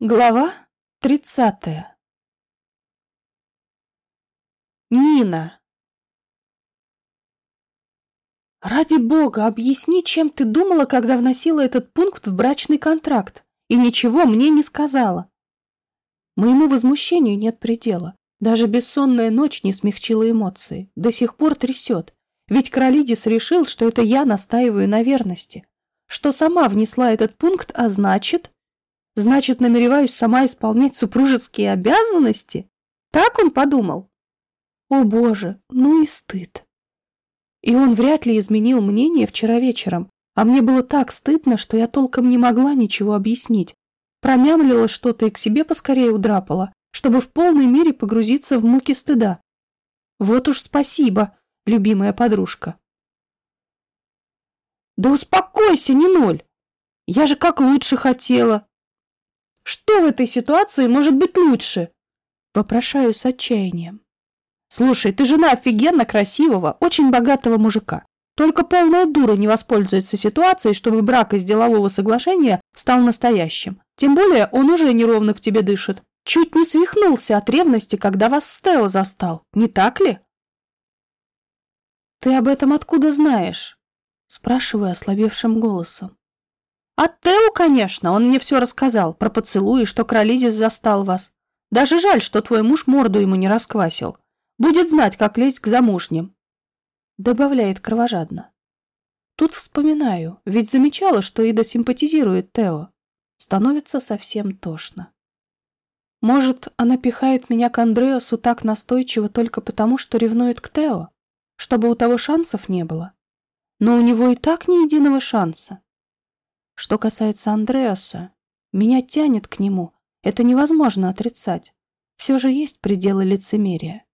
Глава тридцатая Нина Ради бога, объясни, чем ты думала, когда вносила этот пункт в брачный контракт, и ничего мне не сказала. Моему возмущению нет предела. Даже бессонная ночь не смягчила эмоции. До сих пор трясет. Ведь Кролидис решил, что это я настаиваю на верности. Что сама внесла этот пункт, а значит... Значит, намереваюсь сама исполнять супружеские обязанности? Так он подумал? О боже, ну и стыд. И он вряд ли изменил мнение вчера вечером, а мне было так стыдно, что я толком не могла ничего объяснить. Промямлила что-то и к себе поскорее удрапала, чтобы в полной мере погрузиться в муки стыда. Вот уж спасибо, любимая подружка. Да успокойся, не ноль. Я же как лучше хотела. Что в этой ситуации может быть лучше? Вопрошаю с отчаянием. Слушай, ты жена офигенно красивого, очень богатого мужика. Только полная дура не воспользуется ситуацией, чтобы брак из делового соглашения стал настоящим. Тем более он уже неровно к тебе дышит. Чуть не свихнулся от ревности, когда вас с Тео застал. Не так ли? Ты об этом откуда знаешь? Спрашиваю ослабевшим голосом. От Тео, конечно, он мне все рассказал, про поцелуи, что Кролидис застал вас. Даже жаль, что твой муж морду ему не расквасил. Будет знать, как лезть к замужним. Добавляет кровожадно. Тут вспоминаю, ведь замечала, что Ида симпатизирует Тео. Становится совсем тошно. Может, она пихает меня к Андреасу так настойчиво только потому, что ревнует к Тео? Чтобы у того шансов не было? Но у него и так ни единого шанса. Что касается Андреаса, меня тянет к нему, это невозможно отрицать. Все же есть пределы лицемерия.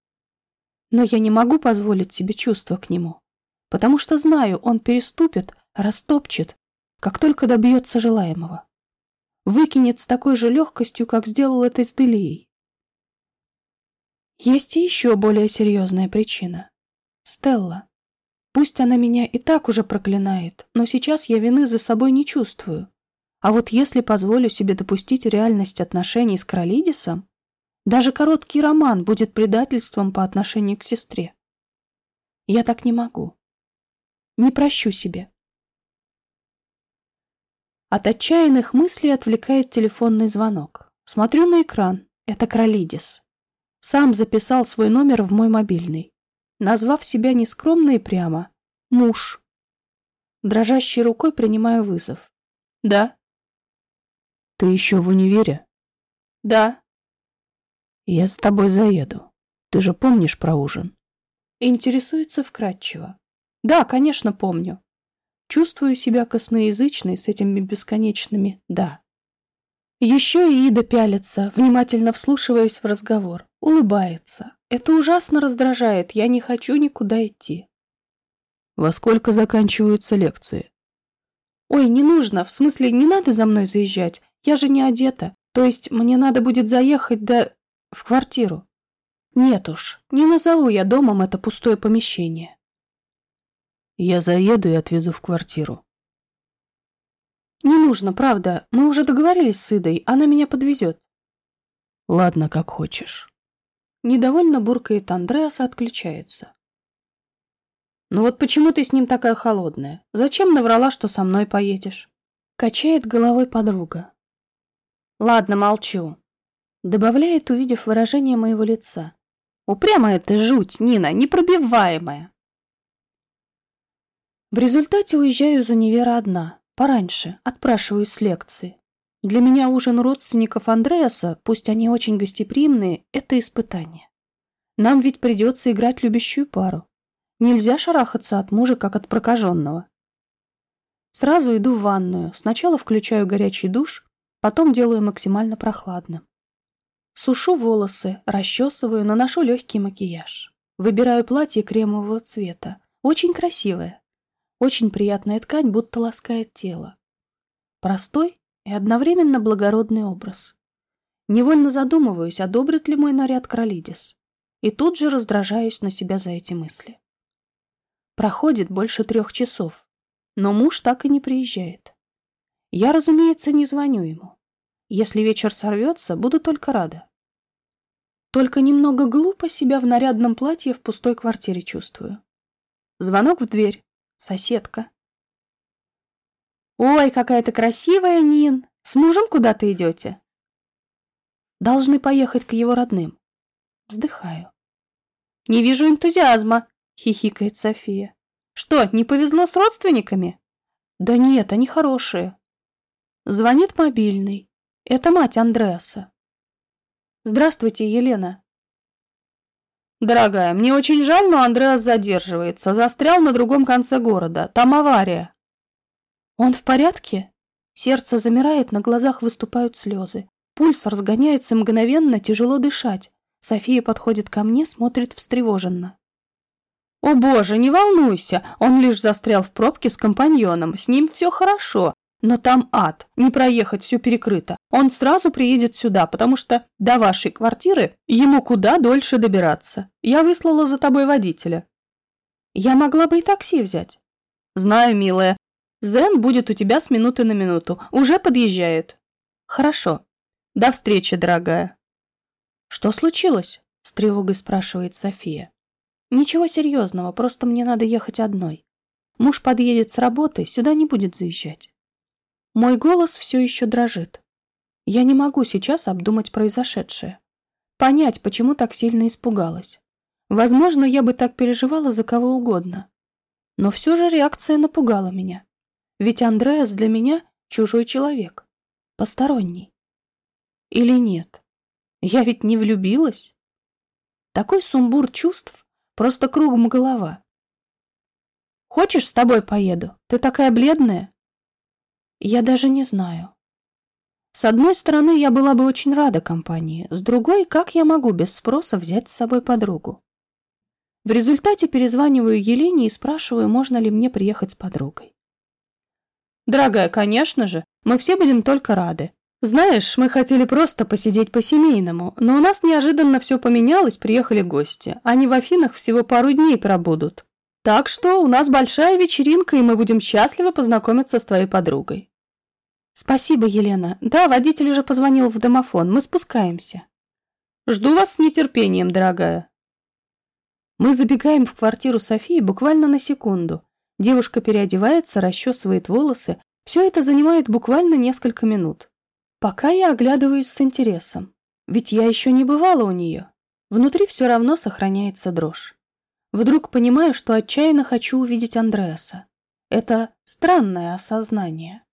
Но я не могу позволить себе чувства к нему, потому что знаю, он переступит, растопчет, как только добьется желаемого. Выкинет с такой же легкостью, как сделал это с Делией. Есть и еще более серьезная причина. Стелла. Пусть она меня и так уже проклинает, но сейчас я вины за собой не чувствую. А вот если позволю себе допустить реальность отношений с Кролидисом, даже короткий роман будет предательством по отношению к сестре. Я так не могу. Не прощу себе. От отчаянных мыслей отвлекает телефонный звонок. Смотрю на экран. Это Кролидис. Сам записал свой номер в мой мобильный назвав себя нескромно и прямо «муж». Дрожащей рукой принимаю вызов. «Да». «Ты еще в универе?» «Да». «Я за тобой заеду. Ты же помнишь про ужин?» Интересуется вкратчиво. «Да, конечно, помню. Чувствую себя косноязычной с этими бесконечными «да». Еще и Ида пялится, внимательно вслушиваясь в разговор, улыбается. Это ужасно раздражает, я не хочу никуда идти. Во сколько заканчиваются лекции? Ой, не нужно, в смысле, не надо за мной заезжать, я же не одета. То есть мне надо будет заехать до... в квартиру. Нет уж, не назову я домом это пустое помещение. Я заеду и отвезу в квартиру. Не нужно, правда. Мы уже договорились с Идой, она меня подвезет. Ладно, как хочешь. Недовольно буркает Андреас и отключается. «Ну вот почему ты с ним такая холодная? Зачем наврала, что со мной поедешь?» Качает головой подруга. «Ладно, молчу», — добавляет, увидев выражение моего лица. «Упрямая ты жуть, Нина, непробиваемая». В результате уезжаю из универа одна, пораньше, отпрашиваюсь с лекции. Для меня ужин родственников Андреаса, пусть они очень гостеприимные, это испытание. Нам ведь придется играть любящую пару. Нельзя шарахаться от мужа, как от прокаженного. Сразу иду в ванную, сначала включаю горячий душ, потом делаю максимально прохладным. Сушу волосы, расчесываю, наношу легкий макияж. Выбираю платье кремового цвета. Очень красивое. Очень приятная ткань, будто ласкает тело. Простой, и одновременно благородный образ. Невольно задумываюсь, одобрит ли мой наряд Кролидис, и тут же раздражаюсь на себя за эти мысли. Проходит больше трех часов, но муж так и не приезжает. Я, разумеется, не звоню ему. Если вечер сорвется, буду только рада. Только немного глупо себя в нарядном платье в пустой квартире чувствую. Звонок в дверь. Соседка. «Ой, какая ты красивая, Нин! С мужем куда ты идете?» «Должны поехать к его родным». Вздыхаю. «Не вижу энтузиазма», — хихикает София. «Что, не повезло с родственниками?» «Да нет, они хорошие». Звонит мобильный. Это мать Андреаса. «Здравствуйте, Елена». «Дорогая, мне очень жаль, но Андреас задерживается. Застрял на другом конце города. Там авария». «Он в порядке?» Сердце замирает, на глазах выступают слезы. Пульс разгоняется мгновенно, тяжело дышать. София подходит ко мне, смотрит встревоженно. «О боже, не волнуйся, он лишь застрял в пробке с компаньоном, с ним все хорошо, но там ад, не проехать, все перекрыто. Он сразу приедет сюда, потому что до вашей квартиры ему куда дольше добираться. Я выслала за тобой водителя». «Я могла бы и такси взять». «Знаю, милая, Зен будет у тебя с минуты на минуту. Уже подъезжает. Хорошо. До встречи, дорогая. Что случилось? С тревогой спрашивает София. Ничего серьезного, просто мне надо ехать одной. Муж подъедет с работы, сюда не будет заезжать. Мой голос все еще дрожит. Я не могу сейчас обдумать произошедшее. Понять, почему так сильно испугалась. Возможно, я бы так переживала за кого угодно. Но все же реакция напугала меня. Ведь Андреас для меня чужой человек, посторонний. Или нет? Я ведь не влюбилась. Такой сумбур чувств, просто кругом голова. Хочешь, с тобой поеду? Ты такая бледная. Я даже не знаю. С одной стороны, я была бы очень рада компании, с другой, как я могу без спроса взять с собой подругу? В результате перезваниваю Елене и спрашиваю, можно ли мне приехать с подругой. Дорогая, конечно же, мы все будем только рады. Знаешь, мы хотели просто посидеть по-семейному, но у нас неожиданно все поменялось, приехали гости. Они в Афинах всего пару дней пробудут. Так что у нас большая вечеринка, и мы будем счастливы познакомиться с твоей подругой. Спасибо, Елена. Да, водитель уже позвонил в домофон. Мы спускаемся. Жду вас с нетерпением, дорогая. Мы забегаем в квартиру Софии буквально на секунду. Девушка переодевается, расчесывает волосы. Все это занимает буквально несколько минут. Пока я оглядываюсь с интересом. Ведь я еще не бывала у нее. Внутри все равно сохраняется дрожь. Вдруг понимаю, что отчаянно хочу увидеть Андреаса. Это странное осознание.